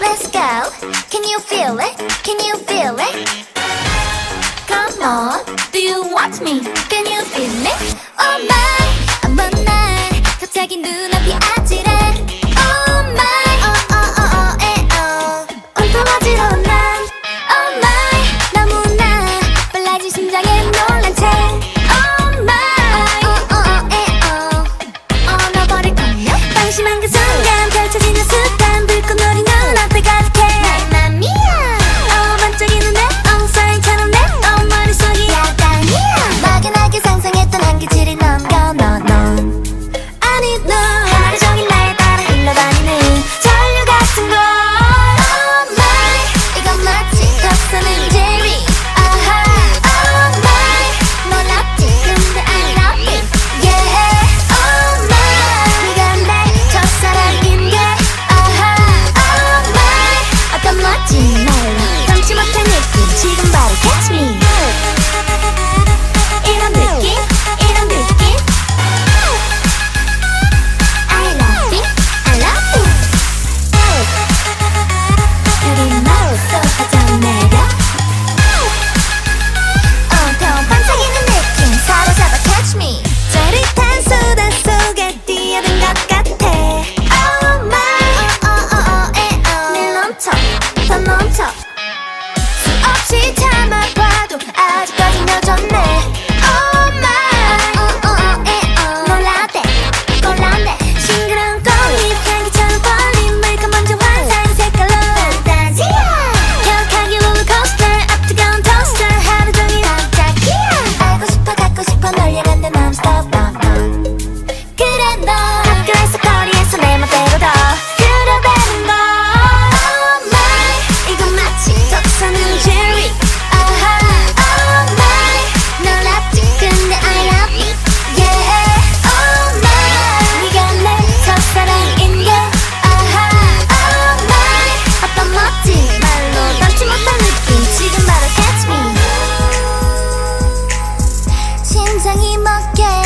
let's go. Can you feel it? Can you feel it? Come on, do you want me? Can you feel me? Oh my, 한번 날 갑자기 눈 세상이 먹게